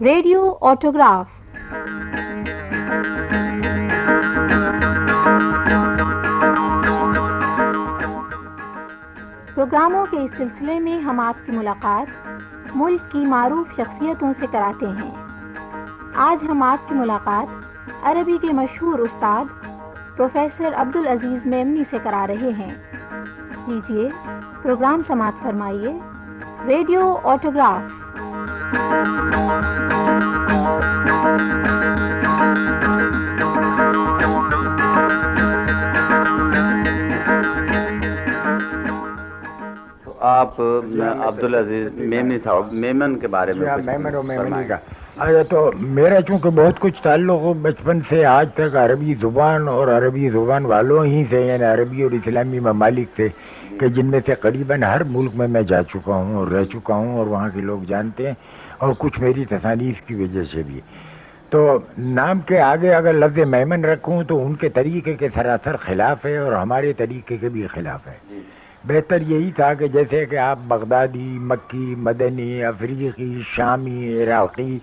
Radio autograph. پروگراموں کے اس سلسلے میں ہم آپ کی ملاقات ملک کی معروف شخصیتوں سے کراتے ہیں۔ آج ہم آپ کی ملاقات عربی کے مشہور استاد پروفیسر عبدالعزیز میمنی سے کرا رہے ہیں۔ لیجیے پروگرام سماعت فرمائیے۔ Radio autograph. آپ عبدالعزیز میمنی صاحب میمن کے بارے میں میمن میمنی۔ کا اچھا تو میرا چونکہ بہت کچھ تعلق بچپن سے آج تک عربی زبان اور عربی زبان والوں ہی سے یعنی عربی اور اسلامی ممالک سے کہ جن میں سے قریباً ہر ملک میں میں جا چکا ہوں اور رہ چکا ہوں اور وہاں کے لوگ جانتے ہیں اور کچھ میری تصانیف کی وجہ سے بھی۔ تو نام کے آگے اگر لفظ میمن رکھوں تو ان کے طریقے کے سراسر خلاف ہے اور ہمارے طریقے کے بھی خلاف ہے۔ جی۔ بہتر یہی تھا کہ جیسے کہ آپ بغدادی مکی مدنی افریقی شامی عراقی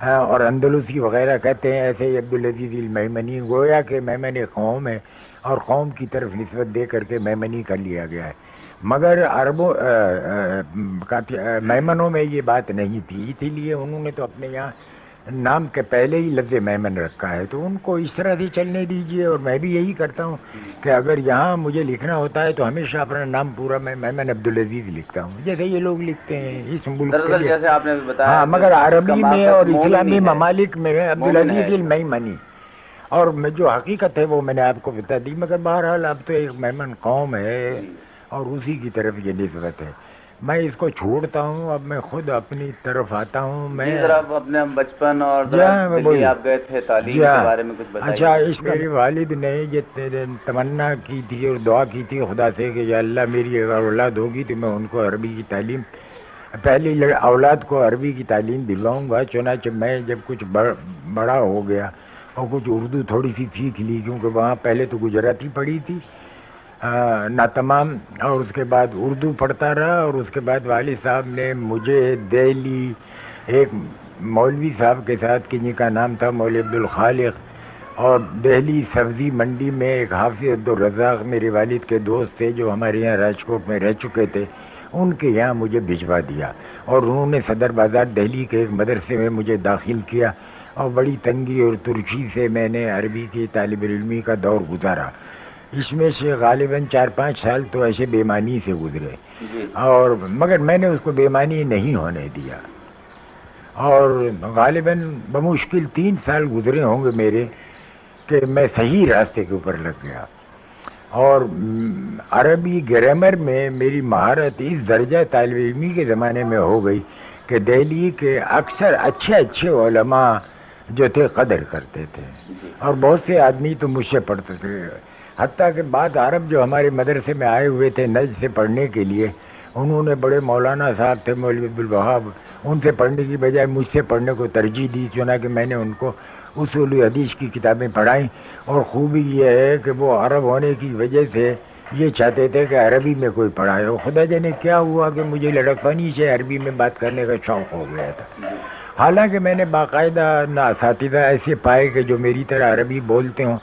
اور اندلسی وغیرہ کہتے ہیں ایسے ہی عبدالعزیز المیمنی گویا کہ میمن قوم ہے اور قوم کی طرف نسبت دے کر کے میمنی کر لیا گیا ہے۔ مگر عربوں میمنوں میں یہ بات نہیں تھی۔ اسی لیے انہوں نے تو اپنے یہاں نام کے پہلے ہی لفظ میمن رکھا ہے۔ تو ان کو اس طرح سے چلنے دیجیے اور میں بھی یہی کرتا ہوں کہ اگر یہاں مجھے لکھنا ہوتا ہے تو ہمیشہ اپنا نام پورا میں میمن عبدالعزیز لکھتا ہوں۔ جیسے یہ لوگ لکھتے ہیں اس ملک جیسے آپ نے بتایا ہاں مگر عربی میں اور اسلامی۔ ممالک میں عبدالعزیز۔ المیمنی۔ اور میں جو حقیقت ہے وہ میں نے آپ کو بتا دی۔ مگر بہرحال اب تو ایک میمن قوم ہے۔ جی۔ اور اسی کی طرف یہ نسبت ہے میں اس کو چھوڑتا ہوں اب میں خود اپنی طرف آتا ہوں میں جی آپ اپنے بچپن اور جی ہاں، میں دلی بولیے۔ آپ گئے تھے تعلیم جی کے ہاں۔ بارے میں کچھ بتائیے اچھا اس میرے والد نے یہ تمنا کی تھی اور دعا کی تھی خدا سے کہ یا اللہ میری اگر اولاد ہوگی تو میں ان کو عربی کی تعلیم پہلی اولاد کو عربی کی تعلیم دلواؤں گا چنانچہ میں جب کچھ بڑ- بڑا ہو گیا اور کچھ اردو تھوڑی سی سیکھ لی کیونکہ وہاں پہلے تو گجراتی پڑھی تھی نہ تمام، اور اس کے بعد اردو پڑھتا رہا، اور اس کے بعد والد صاحب نے مجھے دہلی ایک مولوی صاحب کے ساتھ کنہیں کا نام تھا مولوی عبدالخالق، اور دہلی سبزی منڈی میں ایک حافظ عبدالرزاق میرے والد کے دوست تھے، جو ہمارے یہاں راجکوٹ میں رہ چکے تھے، ان کے یہاں مجھے بھجوا دیا، اور انہوں نے صدر بازار دہلی کے ایک مدرسے میں مجھے داخل کیا، اور بڑی تنگی اور ترچی سے میں نے عربی کی طالب علمی کا دور گزارا۔ اس میں سے غالباً چار پانچ سال تو ایسے بیمانی سے گزرے۔ جی۔ اور مگر میں نے اس کو بیمانی نہیں ہونے دیا۔ اور غالباً بمشکل تین سال گزرے ہوں گے میرے کہ میں صحیح راستے کے اوپر لگ گیا۔ اور عربی گرامر میں میری مہارت اس درجہ طالب علمی کے زمانے میں ہو گئی کہ دہلی کے اکثر اچھے اچھے علماء جو تھے قدر کرتے تھے۔ جی۔ اور بہت سے آدمی تو مجھ سے پڑھتے تھے۔ حتیٰ کہ بعض عرب جو ہمارے مدرسے میں آئے ہوئے تھے نج سے پڑھنے کے لیے، انہوں نے بڑے مولانا صاحب تھے، مولوی عبدالوہاب ان سے پڑھنے کی بجائے مجھ سے پڑھنے کو ترجیح دی، چنانچہ میں نے ان کو اصول حدیث کی کتابیں پڑھائیں۔ اور خوبی یہ ہے کہ وہ عرب ہونے کی وجہ سے یہ چاہتے تھے کہ عربی میں کوئی پڑھائے۔ اور خدا جانے کیا ہوا کہ مجھے لڑکپنی سے عربی میں بات کرنے کا شوق ہو گیا تھا۔ حالانکہ میں نے باقاعدہ نہ اساتذہ ایسے پائے کہ جو میری طرح عربی بولتے ہوں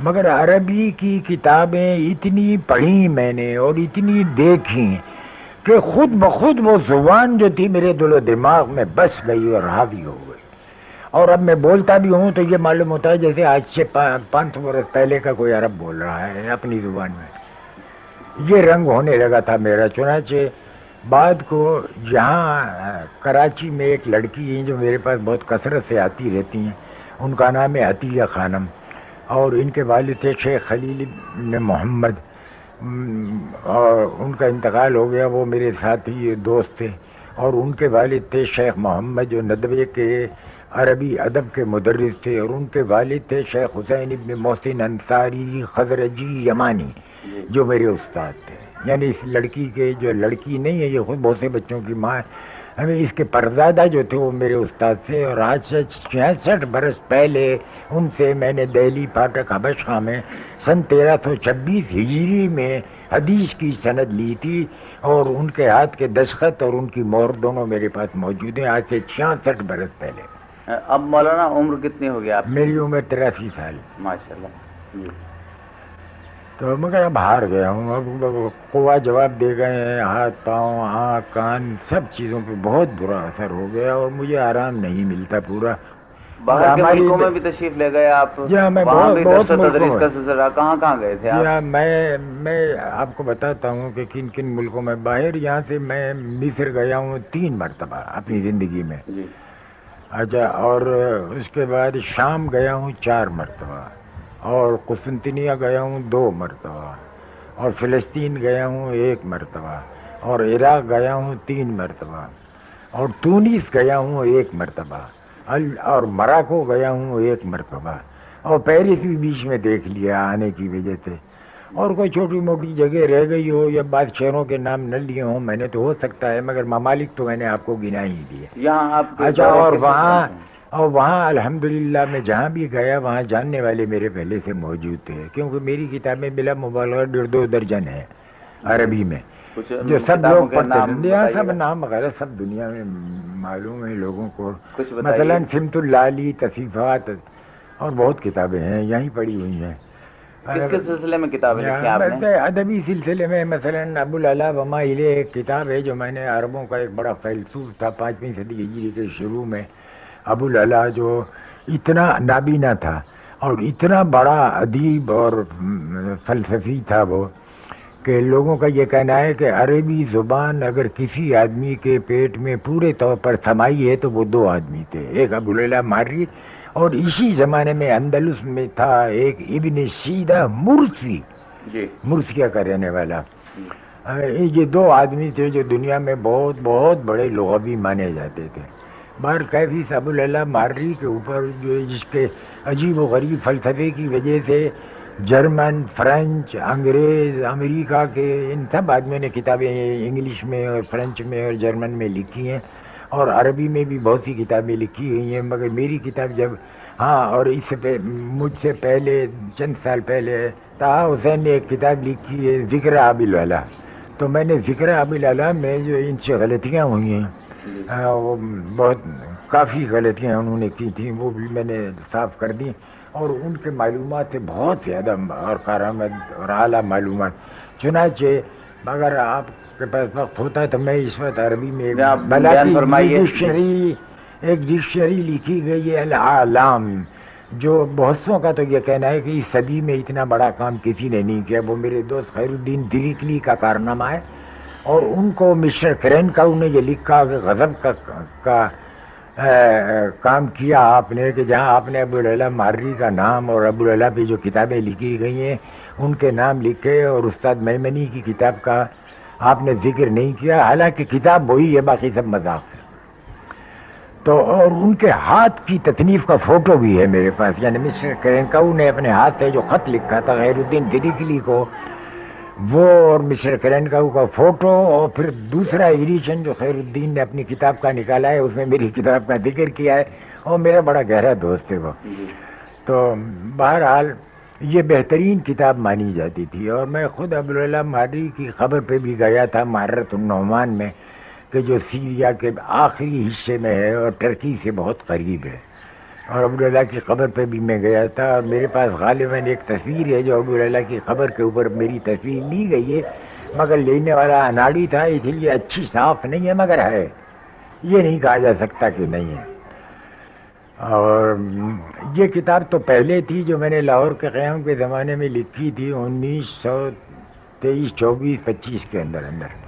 مگر عربی کی کتابیں اتنی پڑھی میں نے اور اتنی دیکھی کہ خود بخود وہ زبان جو تھی میرے دل و دماغ میں بس گئی اور حاوی ہو گئی۔ اور اب میں بولتا بھی ہوں تو یہ معلوم ہوتا ہے جیسے آج سے پانچ برس پہلے کا کوئی عرب بول رہا ہے اپنی زبان میں۔ یہ رنگ ہونے لگا تھا میرا، چنانچہ بعد کو یہاں کراچی میں ایک لڑکی ہیں جو میرے پاس بہت کثرت سے آتی رہتی ہیں۔ ان کا نام ہے عطیہ خانم۔ اور ان کے والد تھے شیخ خلیل بن محمد. اور ان کا انتقال ہو گیا، وہ میرے ساتھی دوست تھے. اور ان کے والد تھے شیخ محمد، جو ندوے کے عربی ادب کے مدرس تھے. اور ان کے والد تھے شیخ حسین ابن محسن انصاری، خزرجی، یمانی، جو میرے استاد تھے. یعنی اس لڑکی کے جو لڑکی نہیں ہے، یہ خود بہت سے بچوں کی ماں ہے. ہمیں اس کے پرزادہ جو تھے وہ میرے استاد تھے اور آج سے چھیاسٹھ برس پہلے ان سے میں نے دہلی پاٹک حبش خاں میں سن تیرہ سو چھبیس ہجری میں حدیث کی سند لی تھی اور ان کے ہاتھ کے دستخط اور ان کی مور دونوں میرے پاس موجود ہیں آج سے چھیاسٹھ برس پہلے۔ اب مولانا عمر کتنی ہوگی آپ میری عمر تراسی سال۔ ماشاء اللہ جی۔ تو مگر اب ہار گیا ہوں اب قوا جواب دے گئے ہیں ہاتھ پاؤں آنکھ کان سب چیزوں پہ بہت برا اثر ہو گیا اور مجھے آرام نہیں ملتا پورا۔ باہر کے ملکوں میں بھی تشریف لے گئے آپ۔ جی ہاں، میں بہت- تدریس میں- کا سلسلہ کہاں کہاں گئے تھے آپ؟ یا میں میں آپ کو بتاتا ہوں کہ کن کن ملکوں میں۔ باہر یہاں سے میں مصر گیا ہوں تین مرتبہ اپنی زندگی میں۔ جی۔ اچھا اور اس کے بعد شام گیا ہوں چار مرتبہ۔ اور قسطنطنیہ گیا ہوں دو مرتبہ اور فلسطین گیا ہوں ایک مرتبہ اور عراق گیا ہوں تین مرتبہ اور تونس گیا ہوں ایک مرتبہ اور مراکو گیا ہوں ایک مرتبہ اور پیرس بھی بیچ میں دیکھ لیا آنے کی وجہ سے اور کوئی چھوٹی موٹی جگہ رہ گئی ہو یا بعض شہروں کے نام نہ لیے ہوں میں نے تو ہو سکتا ہے مگر ممالک تو میں نے آپ کو گنا ہی دیے یہاں آپ کے اچھا اور وہاں؟ اور وہاں الحمدللہ میں جہاں بھی گیا وہاں جاننے والے میرے پہلے سے موجود تھے کیونکہ میری کتابیں بلا مبالغہ ڈیڑھ دو درجن ہیں عربی میں جو سب لوگ پڑھتے نام ہیں سب؟ نام وغیرہ سب دنیا میں معلوم ہے لوگوں کو۔ مثلا سمت اللالی تصیفات اور بہت کتابیں ہیں یہیں پڑھی ہوئی ہیں۔ کس کس سلسلے میں کتابیں لکھی آپ نے؟ میں ادبی سلسلے میں مثلا ابو العلا وما الہ ایک کتاب ہے جو میں نے عربوں کا ایک بڑا فیلسوف تھا پانچویں صدی ہجری کے شروع میں۔ ابو العلا جو اتنا نابینا تھا اور اتنا بڑا ادیب اور فلسفی تھا وہ کہ لوگوں کا یہ کہنا ہے کہ عربی زبان اگر کسی آدمی کے پیٹ میں پورے طور پر سمائی ہے تو وہ دو آدمی تھے ایک ابو العلا ماری اور اسی زمانے میں اندلس میں تھا ایک ابن سیدہ مرسی۔ جی۔ مرسیہ کا رہنے والا۔ یہ دو آدمی تھے جو دنیا میں بہت بہت بڑے لغوی مانے جاتے تھے۔ بار کیفی ابو اللہ ماری کے اوپر جو جس کے عجیب و غریب فلسفے کی وجہ سے جرمن فرینچ انگریز، امریکہ کے ان سب آدمیوں نے کتابیں انگلش میں اور فرینچ میں اور جرمن میں لکھی ہیں اور عربی میں بھی بہت سی کتابیں لکھی ہوئی ہیں، مگر میری کتاب جب ہاں اور اس سے پہ- مجھ سے پہلے، چند سال پہلے طاہا حسین نے ایک کتاب لکھی ہے، ذکر عابل والا۔ تو میں نے ذکر عابل والا میں جو ان سے غلطیاں ہوئی ہیں۔ وہ بہت کافی غلطیاں انہوں نے کی تھیں وہ بھی میں نے صاف کر دی۔ اور ان کے معلومات سے بہت زیادہ اور کارآمد اور اعلیٰ معلومات۔ چنانچہ اگر آپ کے پاس وقت ہوتا تو میں اس وقت عربی میں ایک جی،۔ ڈکشنری ایک ڈکشنری لکھی گئی ہے العالم جو بہتوں کا تو یہ کہنا ہے کہ اس صدی میں اتنا بڑا کام کسی نے نہیں کیا۔ وہ میرے دوست خیر الدین دلیکلی کا کارنامہ ہے۔ اور ان کو مسٹر کرین کا انہیں یہ لکھا کہ غضب کا کا کام کیا آپ نے کہ جہاں آپ نے ابو العلا ماری کا نام اور ابو العلا پہ جو کتابیں لکھی گئی ہیں، ان کے نام لکھے اور استاد میمنی کی کتاب کا آپ نے ذکر نہیں کیا، حالانکہ کتاب وہی ہے، باقی سب مذاق ہے۔ تو اور ان کے ہاتھ کی تصنیف کا فوٹو بھی ہے میرے پاس یعنی مسٹر کرینکاؤ نے اپنے ہاتھ سے جو خط لکھا تھا خیر الدین دلیکلی کو وہ اور مسٹر کرینکاؤ کا فوٹو اور پھر دوسرا ایڈیشن جو خیر الدین نے اپنی کتاب کا نکالا ہے اس میں میری کتاب کا ذکر کیا ہے۔ اور میرا بڑا گہرا دوست ہے وہ۔ جی۔ تو بہرحال یہ بہترین کتاب مانی جاتی تھی۔ اور میں خود ابواللہ ماری کی خبر پہ بھی گیا تھا مہارت النعمان میں کہ جو سیریا کے آخری حصے میں ہے اور ٹرکی سے بہت قریب ہے۔ اور ابواللہ کی خبر پہ بھی میں گیا تھا اور میرے پاس غالباً ایک تصویر ہے جو ابواللہ کی خبر کے اوپر میری تصویر لی گئی ہے۔ مگر لینے والا اناڑی تھا، اس لیے اچھی صاف نہیں ہے، مگر ہے۔ یہ نہیں کہا جا سکتا کہ نہیں ہے۔ اور یہ کتاب تو پہلے تھی جو میں نے لاہور کے قیام کے زمانے میں لکھی تھی، انیس سو تیئیس، چوبیس، پچیس کے اندر اندر۔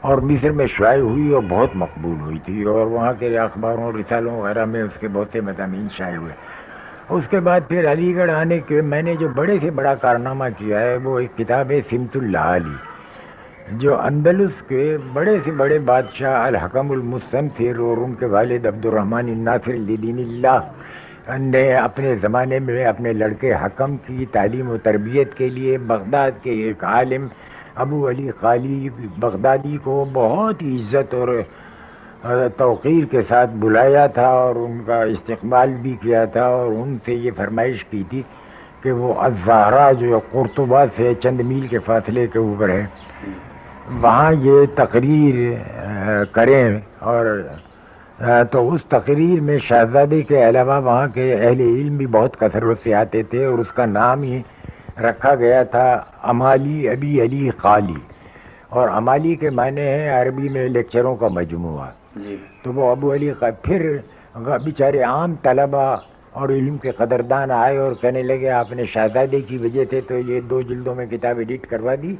اور مصر میں شائع ہوئی اور بہت مقبول ہوئی تھی اور وہاں کے اخباروں رسالوں وغیرہ میں اس کے بہت سے مضامین شائع ہوئے۔ اس کے بعد پھر علی گڑھ آنے کے میں نے جو بڑے سے بڑا کارنامہ کیا ہے وہ ایک کتاب ہے سمت اللہ علی جو اندلس کے بڑے سے بڑے بادشاہ الحکم المستنفر اور ان کے والد عبد الرحمن الناصر لدین اللہ نے اپنے زمانے میں اپنے لڑکے حکم کی تعلیم و تربیت کے لیے بغداد کے ایک عالم ابو علی خالی بغدادی کو بہت ہی عزت اور اور توقیر کے ساتھ بلایا تھا اور ان کا استقبال بھی کیا تھا اور ان سے یہ فرمائش کی تھی کہ وہ ازہرا جو قرطبہ سے چند میل کے فاصلے کے اوپر ہے، وہاں یہ تقریر کریں اور تو اس تقریر میں شہزادی کے علاوہ وہاں کے اہل علم بھی بہت کثرت سے آتے تھے اور اس کا نام ہی رکھا گیا تھا امالی ابی علی قالی اور امالی کے معنی ہیں عربی میں لیکچروں کا مجموعہ۔ جی۔ تو وہ ابو علی پھر بیچارے عام طلبہ اور علم کے قدردان آئے اور کہنے لگے آپ نے شہزادے کی وجہ سے تو یہ دو جلدوں میں کتاب ایڈٹ کروا دی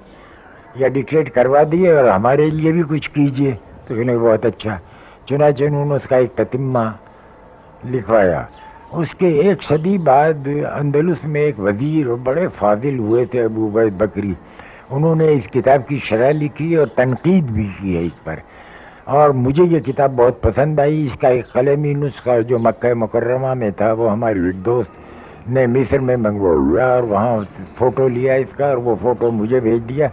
یا ڈکلیٹ کروا دی اور ہمارے لیے بھی کچھ کیجیے۔ تو کہنے بہت اچھا۔ چنانچہ انہوں نے اس کا ایک تتمہ لکھوایا۔ اس کے ایک صدی بعد اندلس میں ایک وزیر اور بڑے فاضل ہوئے تھے ابو عبید بکری۔ انہوں نے اس کتاب کی شرح لکھی اور تنقید بھی کی ہے اس پر۔ اور مجھے یہ کتاب بہت پسند آئی۔ اس کا ایک قلمی نسخہ جو مکہ مکرمہ میں تھا، وہ ہمارے دوست نے مصر میں منگوا اور وہاں فوٹو لیا اس کا اور وہ فوٹو مجھے بھیج دیا۔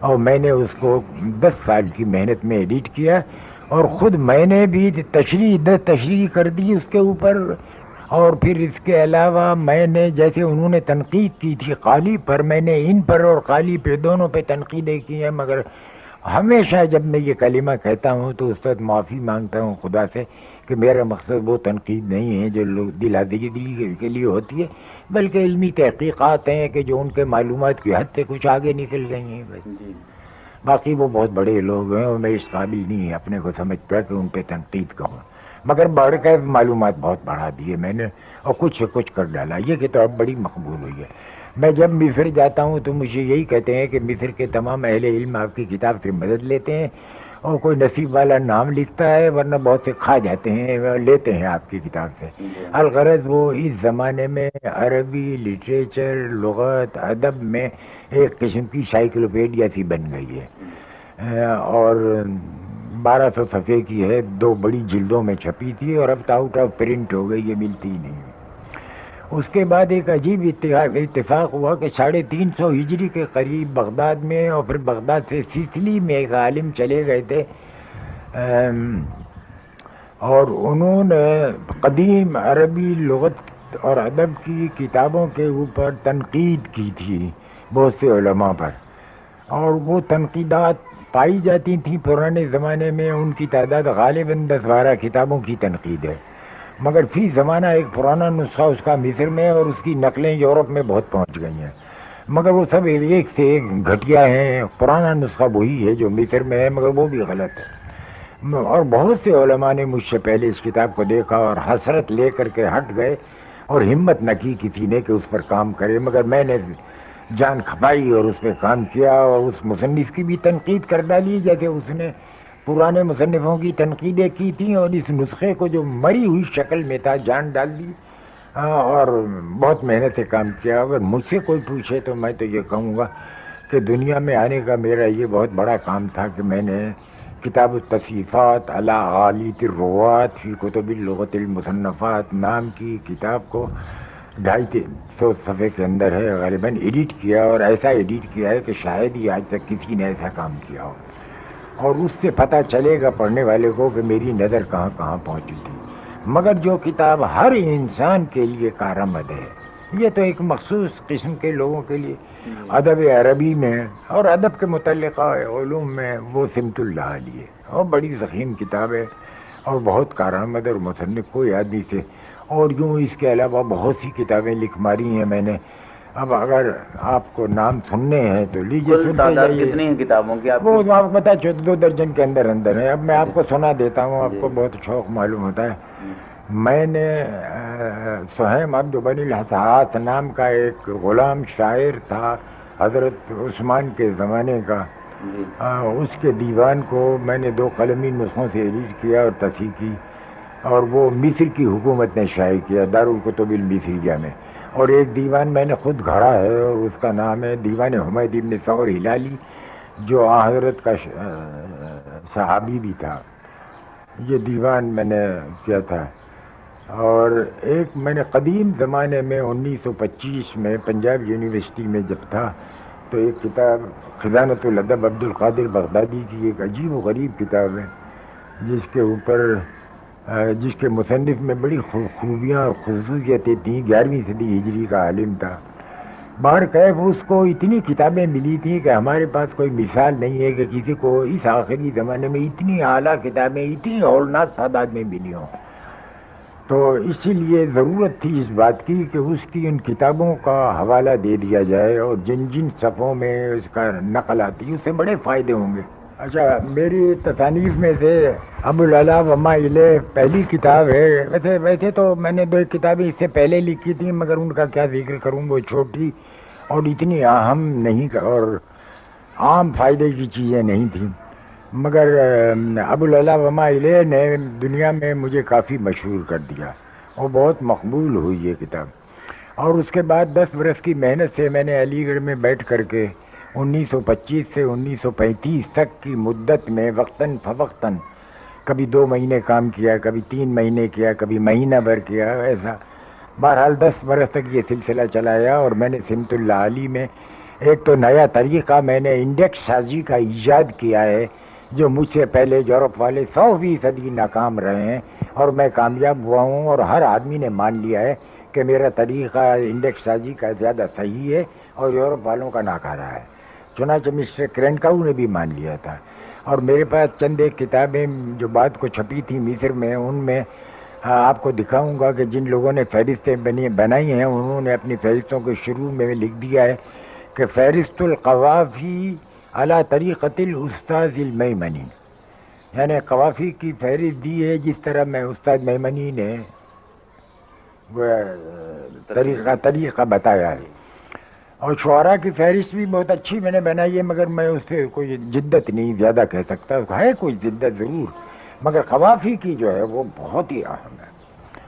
اور میں نے اس کو دس سال کی محنت میں ایڈٹ کیا اور خود میں نے بھی تشریح دس تشریح کر دی اس کے اوپر۔ اور پھر اس کے علاوہ میں نے جیسے انہوں نے تنقید کی تھی قالی پر میں نے ان پر اور قالی پہ دونوں پہ تنقیدیں کی ہیں مگر ہمیشہ جب میں یہ کلمہ کہتا ہوں تو اس وقت معافی مانگتا ہوں خدا سے کہ میرا مقصد وہ تنقید نہیں ہے جو لوگ دلا دلی کے لیے ہوتی ہے بلکہ علمی تحقیقات ہیں کہ جو ان کے معلومات کی حد سے کچھ آگے نکل گئی ہیں بس جی۔ باقی وہ بہت بڑے لوگ ہیں اور میں اس قابل نہیں اپنے کو سمجھتا کہ ان پہ تنقید کروں مگر بڑھ کر معلومات بہت بڑھا دیے میں نے اور کچھ سے کچھ کر ڈالا۔ یہ کتاب بڑی مقبول ہوئی ہے۔ میں جب مصر جاتا ہوں تو مجھے یہی کہتے ہیں کہ مصر کے تمام اہل علم آپ کی کتاب سے مدد لیتے ہیں اور کوئی نصیب والا نام لکھتا ہے ورنہ بہت سے کھا جاتے ہیں لیتے ہیں آپ کی کتاب سے۔ الغرض وہ اس زمانے میں عربی لٹریچر، لغت، ادب میں ایک قسم کی سائیکلوپیڈیا سی بن گئی ہے۔ اور بارہ سو صفحے کی ہے، دو بڑی جلدوں میں چھپی تھی اور اب آؤٹ آف پرنٹ ہو گئی، یہ ملتی نہیں۔ اس کے بعد ایک عجیب اتفاق ہوا کہ ساڑھے تین سو ہجری کے قریب بغداد میں اور پھر بغداد سے سیسلی میں ایک عالم چلے گئے تھے۔ اور انہوں نے قدیم عربی لغت اور ادب کی کتابوں کے اوپر تنقید کی تھی، بہت سے علماء پر۔ اور وہ تنقیدات پائی جاتی تھیں پرانے زمانے میں، ان کی تعداد غالباً دس بارہ کتابوں کی تنقید ہے۔ مگر فی زمانہ ایک پرانا نسخہ اس کا مصر میں اور اس کی نقلیں یورپ میں بہت پہنچ گئی ہیں۔ مگر وہ سب ایک سے ایک گھٹیا ہیں۔ پرانا نسخہ وہی ہے جو مصر میں ہے، مگر وہ بھی غلط ہے۔ اور بہت سے علماء نے مجھ سے پہلے اس کتاب کو دیکھا اور حسرت لے کر کے ہٹ گئے اور ہمت نہ کی کسی نے کہ اس پر کام کرے۔ مگر میں نے جان کھپائی اور اس پہ کام کیا اور اس مصنف کی بھی تنقید کر ڈالی، جیسے اس نے پرانے مصنفوں کی تنقیدیں کی تھیں اور اس نسخے کو جو مری ہوئی شکل میں تھا، جان ڈال دی۔ ہاں، اور بہت محنت سے کام کیا۔ اگر مجھ سے کوئی پوچھے تو میں تو یہ کہوں گا کہ دنیا میں آنے کا میرا یہ بہت بڑا کام تھا کہ میں نے کتاب التصیفات اللہ علی تروات فی کتب الغت المصنفات نام کی کتاب کو ڈھائی تین سو صفحے کے اندر ہے، غالباً ایڈٹ کیا اور ایسا ایڈٹ کیا ہے کہ شاید ہی آج تک کسی نے ایسا کام کیا ہو۔ اور اس سے پتہ چلے گا پڑھنے والے کو کہ میری نظر کہاں کہاں پہنچی تھی۔ مگر جو کتاب ہر انسان کے لیے کارآمد ہے، یہ تو ایک مخصوص قسم کے لوگوں کے لیے۔ ادب عربی میں اور ادب کے متعلقہ علوم میں وہ سمت اللہ علی ہے۔ اور بڑی ذخیم کتاب ہے اور بہت کارآمد اور مصنف، کوئی آدمی سے اور یوں اس کے علاوہ بہت سی کتابیں لکھ ماری ہیں میں نے۔ اب اگر آپ کو نام سننے ہیں تو لیجیے کتنی ہیں کتابوں کی؟ وہ آپ کو بتا چودہ دو درجن کے اندر اندر ہے اب میں آپ کو سنا دیتا ہوں آپ کو جی۔ بہت شوق معلوم ہوتا ہے۔ جی۔ میں نے سہیم عبد بنی الحساس نام کا ایک غلام شاعر تھا حضرت عثمان کے زمانے کا۔ جی۔ اس کے دیوان کو میں نے دو قلمی نسخوں سے ریلیز کیا اور تصحیح کی۔ اور وہ مصر کی حکومت نے شائع کیا دارالقطب المصریہ میں اور ایک دیوان میں نے خود گھڑا ہے اور اس کا نام ہے دیوان حمید ابن سور ہلالی، جو حضرت کا صحابی بھی تھا۔ یہ دیوان میں نے کیا تھا۔ اور ایک میں نے قدیم زمانے میں انیس سو پچیس میں پنجاب یونیورسٹی میں جب تھا، تو ایک کتاب خزانت الادب عبد القادر بغدادی کی ایک عجیب و غریب کتاب ہے، جس کے اوپر جس کے مصنف میں بڑی خوبیاں اور خصوصیتیں تھیں، گیارہویں صدی ہجری کا عالم تھا۔ باہر کیف اس کو اتنی کتابیں ملی تھیں کہ ہمارے پاس کوئی مثال نہیں ہے کہ کسی کو اس آخری زمانے میں اتنی اعلیٰ کتابیں، اتنی ہولناک تعداد میں ملی ہوں۔ تو اسی لیے ضرورت تھی اس بات کی کہ اس کی ان کتابوں کا حوالہ دے دیا جائے اور جن جن صفوں میں اس کا نقل آتی ہے اس سے بڑے فائدے ہوں گے۔ اچھا میری تصانیف میں سے ابو اللہ وما علیہ پہلی کتاب ہے۔ ویسے ویسے تو میں نے دو کتابیں اس سے پہلے لکھی تھیں، مگر ان کا کیا ذکر کروں؟ وہ چھوٹی اور اتنی اہم نہیں اور عام فائدے کی چیزیں نہیں تھیں۔ مگر ابو اللہ وما علیہ نے دنیا میں مجھے کافی مشہور کر دیا۔ وہ بہت مقبول ہوئی یہ کتاب۔ اور اس کے بعد دس برس کی محنت سے میں نے علی گڑھ میں بیٹھ کر کے انیس سو پچیس سے انیس سو پینتیس تک کی مدت میں وقتاً فوقتاً کبھی دو مہینے کام کیا، کبھی تین مہینے کیا، کبھی مہینہ بھر کیا، ایسا۔ بہرحال دس برس تک یہ سلسلہ چلایا اور میں نے سمت اللہ علی میں ایک تو نیا طریقہ، میں نے انڈیکس سازی کا ایجاد کیا ہے، جو مجھ سے پہلے یورپ والے سو فیصدی ناکام رہے ہیں۔ اور میں کامیاب ہوا ہوں اور ہر آدمی نے مان لیا ہے کہ میرا طریقہ انڈیکس سازی کا زیادہ صحیح ہے اور یورپ والوں کا ناکارہ ہے۔ چنانچہ مسٹر کرینکاؤ نے بھی مان لیا تھا۔ اور میرے پاس چند ایک کتابیں جو بات کو چھپی تھیں، مصر میں، ان میں آپ کو دکھاؤں گا کہ جن لوگوں نے فہرستیں بنی، بنائی ہیں، انہوں نے اپنی فہرستوں کے شروع میں لکھ دیا ہے کہ فہرست القوافی اعلیٰ طریقت الاستاذ المیمنی یعنی قوافی کی فہرست دی ہے جس طرح میں استاد میمنی نے طریقہ طریقہ بتایا ہے۔ اور شعرا کی فہرست بھی بہت اچھی میں نے بنائی ہے، مگر میں اس سے کوئی جدت نہیں، زیادہ کہہ سکتا ہے کوئی جدت ضرور، مگر قوافی کی جو ہے وہ بہت ہی اہم ہے۔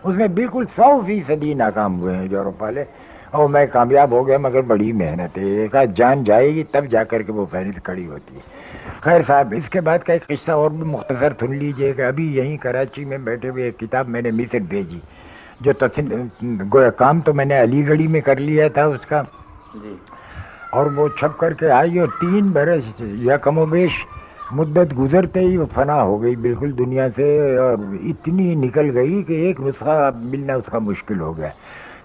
اس میں بالکل سو فیصدی ناکام ہوئے ہیں یورپ والے۔ اور میں کامیاب ہو گیا، مگر بڑی محنت ہے۔ ایک جان جائے گی، تب جا کر کے وہ فہرست کھڑی ہوتی ہے۔ خیر صاحب، اس کے بعد کا ایک قصہ اور بھی مختصر سن لیجیے کہ ابھی یہیں کراچی میں بیٹھے ہوئے ایک کتاب میں نے مصر بھیجی، جو گویا کام تو میں نے علی گڑھی میں کر لیا تھا، اس کا جی۔ اور وہ چھپ کر کے آئی اور تین برس یا کم و بیش مدت گزرتے ہی وہ فنا ہو گئی بالکل دنیا سے اور اتنی نکل گئی کہ ایک نسخہ ملنا اس کا مشکل ہو گیا۔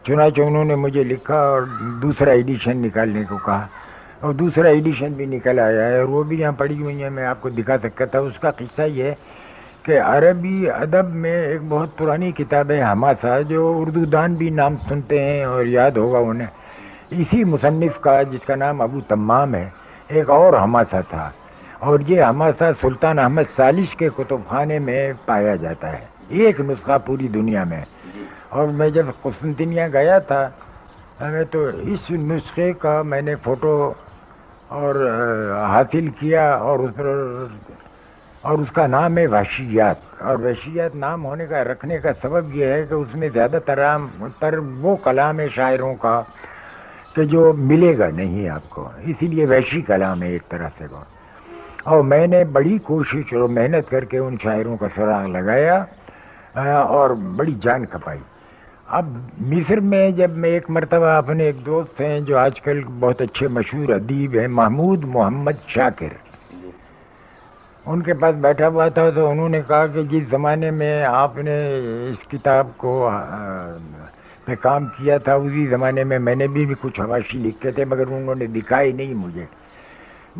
چنانچہ انہوں نے مجھے لکھا اور دوسرا ایڈیشن نکالنے کو کہا۔ اور دوسرا ایڈیشن بھی نکل آیا ہے اور وہ بھی یہاں پڑھی ہوئی ہیں، میں آپ کو دکھا سکتا تھا۔ اس کا قصہ یہ ہے کہ عربی ادب میں ایک بہت پرانی کتاب ہے ہماسا جو اردو دان بھی نام سنتے ہیں اور یاد ہوگا انہیں۔ اسی مصنف کا جس کا نام ابو تمام ہے ایک اور ہماسا تھا۔ اور یہ ہماسا سلطان احمد سالش کے کتب خانے میں پایا جاتا ہے۔ ایک نسخہ پوری دنیا میں۔ اور میں جب قسطنطنیہ گیا تھا میں تو اس نسخے کا میں نے فوٹو اور حاصل کیا اور اس پر اور اس کا نام ہے وحشیات۔ اور وحشیات نام ہونے کا رکھنے کا سبب یہ ہے کہ اس میں زیادہ تر وہ کلام ہے شاعروں کا۔ کہ جو ملے گا نہیں آپ کو۔ اسی لیے ویشی کلام ہے ایک طرح سے وہ۔ اور میں نے بڑی کوشش اور محنت کر کے ان شاعروں کا سراغ لگایا اور بڑی جان کھپائی۔ اب مصر میں جب میں ایک مرتبہ اپنے ایک دوست ہیں جو آج کل بہت اچھے مشہور ادیب ہیں، محمود محمد شاکر۔ ان کے پاس بیٹھا ہوا تھا تو انہوں نے کہا کہ جس زمانے میں آپ نے اس کتاب کو میں کام کیا تھا اسی زمانے میں میں نے بھی, بھی کچھ حواشی لکھے تھے مگر انہوں نے دکھائی نہیں مجھے۔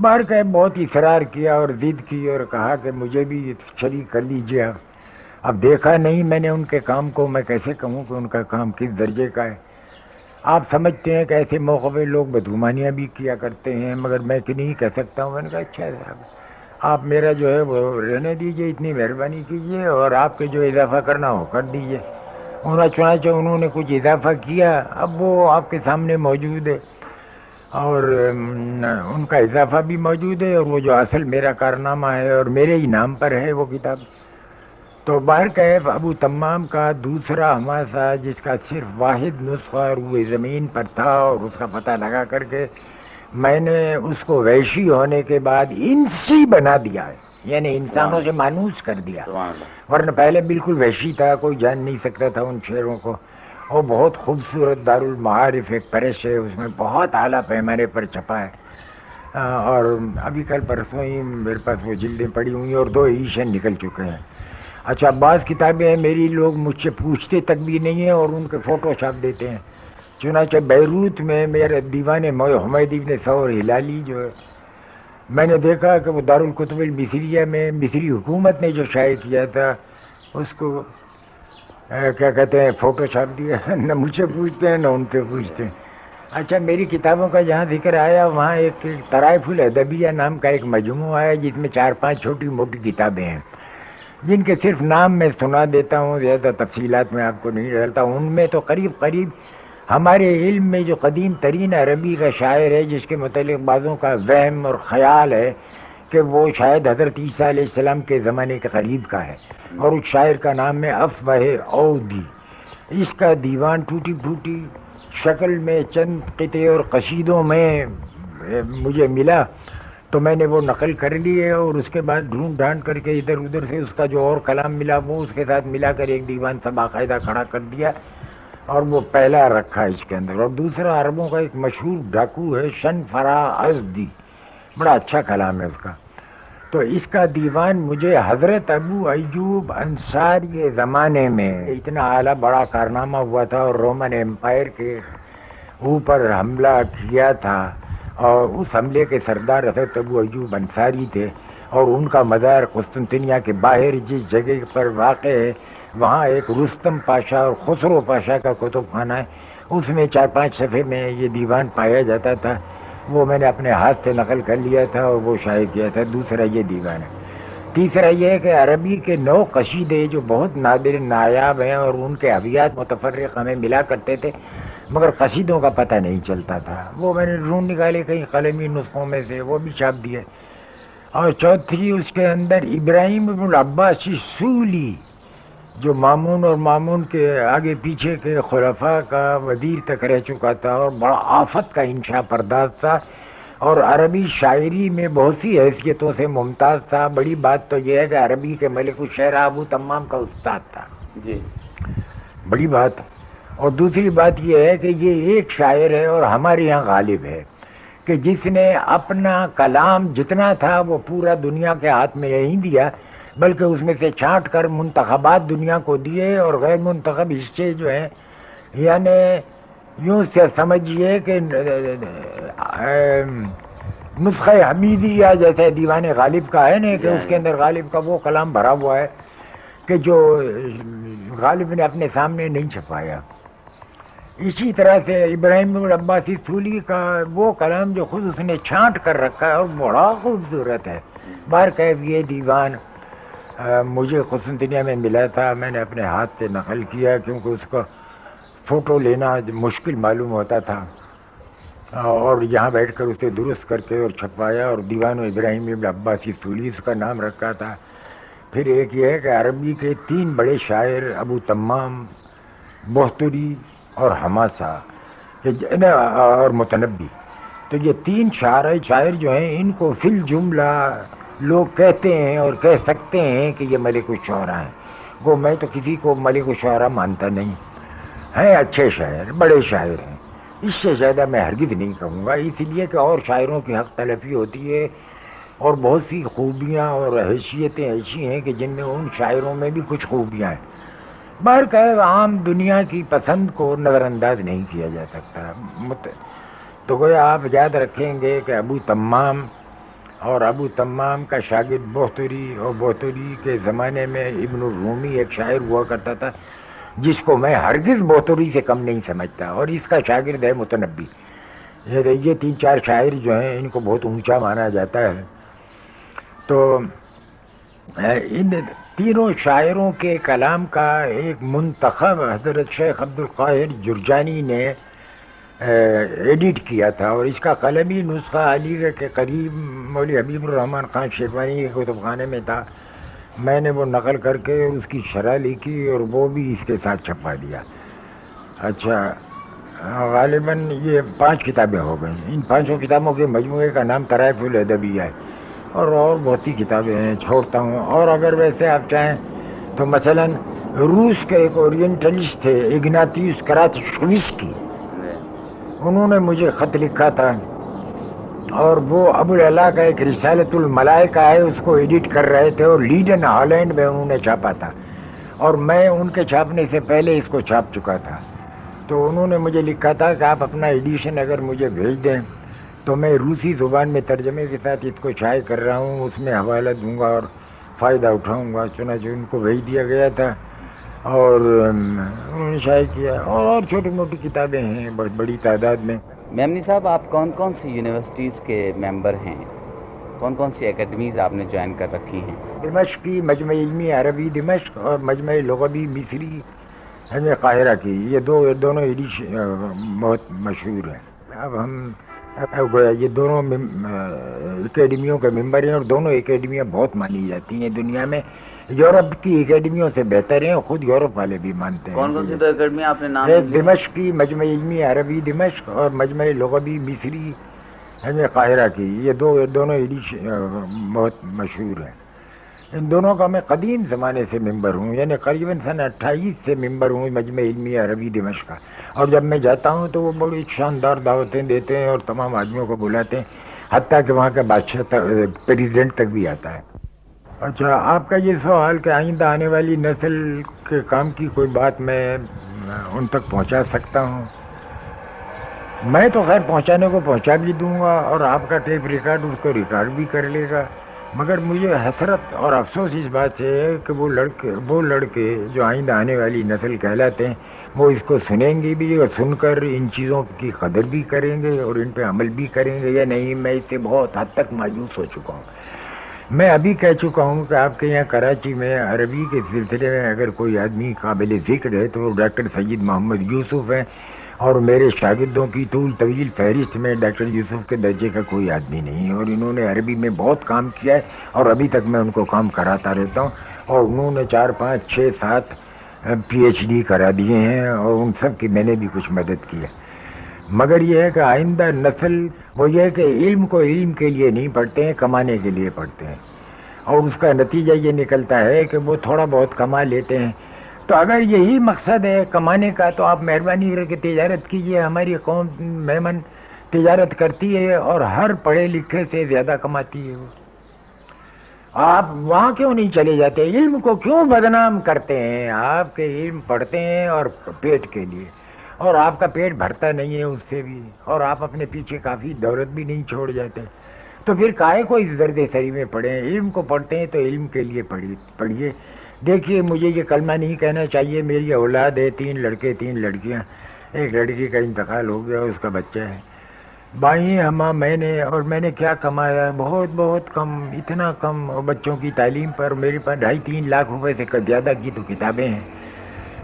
باہر کا بہت اصرار کیا اور ضد کی اور کہا کہ مجھے بھی شریک کر لیجیے اب اب دیکھا نہیں میں نے ان کے کام کو میں کیسے کہوں کہ ان کا کام کس درجے کا ہے؟ آپ سمجھتے ہیں کہ ایسے موقع پہ لوگ بدھمانیاں بھی کیا کرتے ہیں مگر میں کہ نہیں کہہ سکتا ہوں۔ میں نے کہا اچھا صاحب آپ میرا جو ہے وہ رہنے دیجیے اتنی مہربانی کیجیے اور آپ کے جو اضافہ کرنا ہو کر دیجیے۔ انہوں چنانچہ انہوں نے کچھ اضافہ کیا، اب وہ آپ کے سامنے موجود ہے۔ اور ان کا اضافہ بھی موجود ہے اور وہ جو اصل میرا کارنامہ ہے اور میرے ہی نام پر ہے وہ کتاب۔ تو باہر کیف ابو تمام کا دوسرا ہماسا جس کا صرف واحد نسخہ روئے زمین پر تھا اور اس کا پتہ لگا کر کے میں نے اس کو ویشی ہونے کے بعد انسی بنا دیا ہے۔ یعنی انسانوں سے مانوس کر دیا۔ ورنہ پہلے بالکل وحشی تھا کوئی جان نہیں سکتا تھا ان شعروں کو۔ وہ بہت خوبصورت دار المعارف ایک پرش ہے اس میں بہت اعلیٰ پیمانے پر چھپا ہے۔ اور ابھی کل پرسوں ہی میرے پاس وہ جلدیں پڑی ہوئی اور دو ایشن نکل چکے ہیں۔ اچھا بعض کتابیں ہیں میری لوگ مجھ سے پوچھتے تک بھی نہیں ہیں اور ان کے فوٹو چھاپ دیتے ہیں۔ چنانچہ بیروت میں میرے دیوان حمید ابن سور ہلالی جو ہے میں نے دیکھا کہ وہ دارالقطب المصریہ میں مصری حکومت نے جو شائع کیا تھا، اس کو کیا کہتے ہیں فوٹو چھاپ دیا۔ نہ مجھ سے پوچھتے ہیں، نہ ان سے پوچھتے ہیں۔ اچھا میری کتابوں کا جہاں ذکر آیا، وہاں ایک طرائف الادبیہ نام کا ایک مجموعہ ہے جس میں چار پانچ چھوٹی موٹی کتابیں ہیں۔ جن کے صرف نام میں سنا دیتا ہوں، زیادہ تفصیلات میں آپ کو نہیں ڈالتا ان میں تو قریب قریب ہمارے علم میں جو قدیم ترین عربی کا شاعر ہے، جس کے متعلق بعضوں کا وہم اور خیال ہے کہ وہ شاید حضرت عیسیٰ علیہ السلام کے زمانے کے قریب کا ہے۔ اور اس شاعر کا نام ہے افواہ اودی اس کا دیوان ٹوٹی پھوٹی، شکل میں چند قطع اور قصیدوں میں مجھے ملا، تو میں نے وہ نقل کر لی ہے اور اس کے بعد ڈھونڈ ڈھانڈ کر کے ادھر ادھر سے اس کا جو اور کلام ملا، وہ اس کے ساتھ ملا کر ایک دیوان سا باقاعدہ کھڑا کر دیا۔ اور وہ پہلا رکھا اس کے اندر۔ اور دوسرا، عربوں کا ایک مشہور ڈاکو ہے، شن فرا ازدی۔ بڑا اچھا کلام ہے اس کا۔ تو اس کا دیوان مجھے حضرت ابو ایوب انصار کے زمانے میں اتنا اعلیٰ بڑا کارنامہ ہوا تھا اور رومن امپائر کے اوپر حملہ کیا تھا۔ اور اس حملے کے سردار حضرت ابو ایوب انصاری تھے اور ان کا مزار قسطنطنیہ کے باہر جس جگہ پر واقع ہے وہاں ایک رستم پاشا اور خسرو پاشا کا کتب خانہ ہے۔ اس میں چار پانچ صفحے میں یہ دیوان پایا جاتا تھا۔ وہ میں نے اپنے ہاتھ سے نقل کر لیا تھا اور وہ شائع کیا تھا۔ دوسرا یہ دیوان ہے۔ تیسرا یہ ہے کہ عربی کے نو قصیدے جو بہت نادر نایاب ہیں اور ان کے ابیات متفرق ہمیں ملا کرتے تھے، مگر قصیدوں کا پتہ نہیں چلتا تھا۔ وہ میں نے ڈھونڈ نکالے کئی قلمی نسخوں میں سے، وہ بھی چھاپ دیے۔ اور چوتھی، اس کے اندر ابراہیم ابن العباسی سولی۔ جو مامون اور مامون کے آگے پیچھے کے خلفاء کا وزیر تک رہ چکا تھا اور بڑا آفت کا انشا پرداز تھا اور عربی شاعری میں بہت سی حیثیتوں سے ممتاز تھا۔ بڑی بات تو یہ ہے کہ عربی کے ملک الشعر ابو تمام کا استاد تھا۔ جی۔ بڑی بات۔ اور دوسری بات یہ ہے کہ یہ ایک شاعر ہے اور ہمارے یہاں غالب ہے کہ جس نے اپنا کلام جتنا تھا وہ پورا دنیا کے ہاتھ میں نہیں دیا۔ بلکہ اس میں سے چھانٹ کر منتخبات دنیا کو دیے اور غیر منتخب حصے جو ہیں یعنی یوں سے سمجھیے کہ نسخہ حمیدی یا جیسے دیوان غالب کا ہے نا، کہ اس کے اندر غالب کا وہ کلام بھرا ہوا ہے کہ جو غالب نے اپنے سامنے نہیں چھپایا۔ اسی طرح سے ابراہیم العباسی سولی کا وہ کلام جو خود اس نے چھانٹ کر رکھا ہے، اور بڑا خوبصورت ہے۔ بار کہ یہ دیوان مجھے قسطنطنیہ میں ملا تھا، میں نے اپنے ہاتھ سے نقل کیا، کیونکہ اس کا فوٹو لینا مشکل معلوم ہوتا تھا۔ اور یہاں بیٹھ کر اسے درست کر کے اور چھپوایا اور دیوان و ابراہیم ابن عباسی سولی اس کا نام رکھا تھا۔ پھر ایک یہ ہے کہ عربی کے تین بڑے شاعر ابو تمام، بہتری اور ہماسا اور متنبی۔ تو یہ تین شاعر شاعر جو ہیں، ان کو فل جملہ لوگ کہتے ہیں اور کہہ سکتے ہیں کہ یہ ملک الشعرا ہیں وہ میں تو کسی کو ملک الشعرا مانتا نہیں۔ ہیں اچھے شاعر، بڑے شاعر ہیں۔ اس سے زیادہ میں ہرگز نہیں کہوں گا۔ اس لیے کہ اور شاعروں کی حق تلفی ہوتی ہے اور بہت سی خوبیاں اور حیثیتیں ایسی ہیں کہ جن میں ان شاعروں میں بھی کچھ خوبیاں ہیں۔ بہر کہ عام دنیا کی پسند کو نظر انداز نہیں کیا جا سکتا۔ تو گویا آپ یاد رکھیں گے کہ ابو تمام اور ابو تمام کا شاگرد بہتری اور بہتری کے زمانے میں ابن الرومی ایک شاعر ہوا کرتا تھا، جس کو میں ہرگز بہتری سے کم نہیں سمجھتا، اور اس کا شاگرد ہے متنبی۔ یہ تین چار شاعر جو ہیں، ان کو بہت اونچا مانا جاتا ہے۔ تو ان تینوں شاعروں کے کلام کا ایک منتخب حضرت شیخ عبد القاہر جرجانی نے ایڈٹ کیا تھا اور اس کا قلمی نسخہ علی گڑھ کے قریب مولی حبیب الرحمن خان شیروانی کے کتب خانے میں تھا۔ میں نے وہ نقل کر کے اس کی شرح لکھی اور وہ بھی اس کے ساتھ چھپا دیا۔ اچھا غالباً یہ پانچ کتابیں ہو گئیں۔ ان پانچوں کتابوں کے مجموعے کا نام طرائف الادبی ہے۔ اور اور بہت سی کتابیں ہیں، چھوڑتا ہوں۔ اور اگر ویسے آپ چاہیں تو مثلا روس کے ایک اورینٹلسٹ تھے اگناتیس کرات شویس کی انہوں نے مجھے خط لکھا تھا اور وہ ابو اللہ کا ایک رسالت الملائکہ ہے، اس کو ایڈٹ کر رہے تھے اور لیڈن ہالینڈ میں انہوں نے چھاپا تھا اور میں ان کے چھاپنے سے پہلے اس کو چھاپ چکا تھا۔ تو انہوں نے مجھے لکھا تھا کہ آپ اپنا ایڈیشن اگر مجھے بھیج دیں تو میں روسی زبان میں ترجمے کے ساتھ اس کو شائع کر رہا ہوں، اس میں حوالہ دوں گا اور فائدہ اٹھاؤں گا۔ چنانچہ ان کو بھیج دیا گیا تھا۔ اور انہوں نے شائع کیا اور چھوٹی موٹی کتابیں ہیں بہت بڑی تعداد میں۔ میمنی صاحب آپ کون کون سی یونیورسٹیز کے ممبر ہیں؟ کون کون سی اکیڈمیز آپ نے جوائن کر رکھی ہیں؟ دمشق کی مجمع علمی عربی دمشق اور مجمع لغوی مصری ہمیں قاہرہ کی۔ یہ دو دونوں ایڈیش بہت مشہور ہیں۔ اب ہم یہ دونوں اکیڈمیوں کے ممبر ہیں اور دونوں اکیڈمیاں بہت مانی جاتی ہیں دنیا میں۔ یورپ کی اکیڈمیوں سے بہتر ہیں خود یورپ والے بھی مانتے ہیں۔ کون کون سی دو اکیڈمی آپ نے نام دمشق کی مجمع علمی عربی دمشق اور مجمع لغوی مصری ہمیں قاہرہ کی۔ یہ دو دونوں بہت مشہور ہیں۔ ان دونوں کا میں قدیم زمانے سے ممبر ہوں یعنی قریباً سن اٹھائیس سے ممبر ہوں مجمع علمی عربی دمشق کا۔ اور جب میں جاتا ہوں تو وہ بڑی شاندار دعوتیں دیتے ہیں اور تمام آدمیوں کو بلاتے ہیں حتیٰ کہ وہاں کا بادشاہ پریزیڈنٹ تک بھی آتا ہے۔ اچھا آپ کا یہ سوال کہ آئندہ آنے والی نسل کے کام کی کوئی بات میں ان تک پہنچا سکتا ہوں؟ میں تو خیر پہنچانے کو پہنچا بھی دوں گا اور آپ کا ٹیپ ریکارڈ اس کو ریکارڈ بھی کر لے گا۔ مگر مجھے حسرت اور افسوس اس بات سے ہے کہ وہ لڑکے وہ لڑکے جو آئندہ آنے والی نسل کہلاتے ہیں، وہ اس کو سنیں گے بھی اور سن کر ان چیزوں کی قدر بھی کریں گے اور ان پہ عمل بھی کریں گے یا نہیں، میں اس سے بہت حد تک مایوس ہو چکا ہوں۔ میں ابھی کہہ چکا ہوں کہ آپ کے یہاں کراچی میں عربی کے سلسلے میں اگر کوئی آدمی قابل ذکر ہے تو وہ ڈاکٹر سید محمد یوسف ہیں اور میرے شاگردوں کی طول طویل فہرست میں ڈاکٹر یوسف کے درجے کا کوئی آدمی نہیں ہے اور انہوں نے عربی میں بہت کام کیا ہے اور ابھی تک میں ان کو کام کراتا رہتا ہوں اور انہوں نے چار پانچ چھ سات پی ایچ ڈی کرا دیے ہیں اور ان سب کی میں نے بھی کچھ مدد کی ہے۔ مگر یہ ہے کہ آئندہ نسل وہ یہ ہے کہ علم کو علم کے لیے نہیں پڑھتے ہیں، کمانے کے لیے پڑھتے ہیں۔ اور اس کا نتیجہ یہ نکلتا ہے کہ وہ تھوڑا بہت کما لیتے ہیں۔ تو اگر یہی مقصد ہے کمانے کا، تو آپ مہربانی کر کے تجارت کیجیے۔ ہماری قوم مہمن تجارت کرتی ہے اور ہر پڑھے لکھے سے زیادہ کماتی ہے وہ۔ آپ وہاں کیوں نہیں چلے جاتے؟ علم کو کیوں بدنام کرتے ہیں؟ آپ کے علم پڑھتے ہیں اور پیٹ کے لیے۔ اور آپ کا پیٹ بھرتا نہیں ہے اس سے بھی، اور آپ اپنے پیچھے کافی دولت بھی نہیں چھوڑ جاتے۔ تو پھر کائے کو اس درد سری میں پڑھیں علم کو پڑھتے ہیں تو علم کے لیے پڑھیے۔ دیکھیے، مجھے یہ کلمہ نہیں کہنا چاہیے۔ میری اولاد ہے، تین لڑکے، تین لڑکیاں۔ ایک لڑکی کا انتقال ہو گیا، اس کا بچہ ہے۔ بائیں ہما، میں نے، اور میں نے کیا کمایا؟ بہت بہت کم، اتنا کم۔ بچوں کی تعلیم پر میرے پاس ڈھائی تین لاکھ روپے سے زیادہ کی تو کتابیں ہیں۔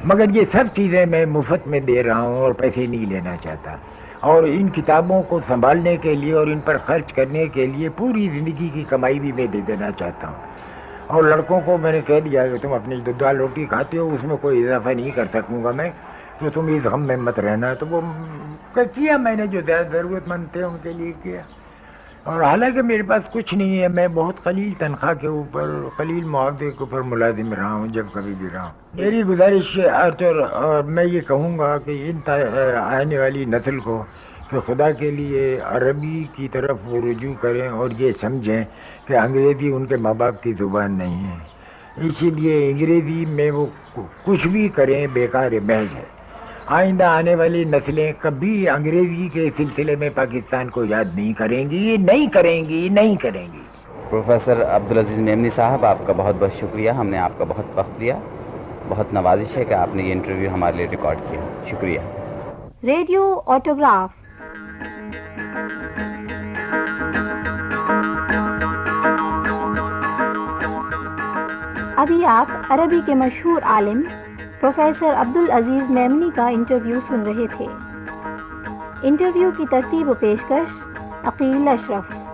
مگر یہ سب چیزیں میں مفت میں دے رہا ہوں اور پیسے نہیں لینا چاہتا۔ اور ان کتابوں کو سنبھالنے کے لیے اور ان پر خرچ کرنے کے لیے پوری زندگی کی کمائی بھی میں دے دینا چاہتا ہوں۔ اور لڑکوں کو میں نے کہہ دیا کہ تم اپنی جو دال روٹی کھاتے ہو، اس میں کوئی اضافہ نہیں کر سکوں گا میں۔ تو تم اس غم میں مت رہنا۔ تو وہ کیا میں نے جو زیادہ ضرورت مند تھے ان کے لیے کیا۔ اور حالانکہ میرے پاس کچھ نہیں ہے، میں بہت قلیل تنخواہ کے اوپر قلیل معاوضے کے اوپر ملازم رہا ہوں، جب کبھی بھی رہا ہوں۔ میری گزارش اور میں یہ کہوں گا کہ ان آنے والی نسل کو کہ خدا کے لیے عربی کی طرف وہ رجوع کریں اور یہ سمجھیں کہ انگریزی ان کے ماں باپ کی زبان نہیں ہے۔ اسی لیے انگریزی میں وہ کچھ بھی کریں بیکار محض ہے۔ آئندہ آنے والی نسلیں کبھی انگریزی کے سلسلے میں پاکستان کو یاد نہیں کریں گی نہیں کریں گی نہیں کریں گی۔ پروفیسر عبدالعزیز میمنی صاحب آپ کا بہت بہت شکریہ۔ ہم نے آپ کا بہت وقت لیا۔ بہت نوازش ہے کہ آپ نے یہ انٹرویو ہمارے لیے ریکارڈ کیا۔ شکریہ۔ Radio autograph. ابھی آپ عربی کے مشہور عالم پروفیسر عبدالعزیز میمنی کا انٹرویو سن رہے تھے۔ انٹرویو کی ترتیب و پیشکش عقیل اشرف۔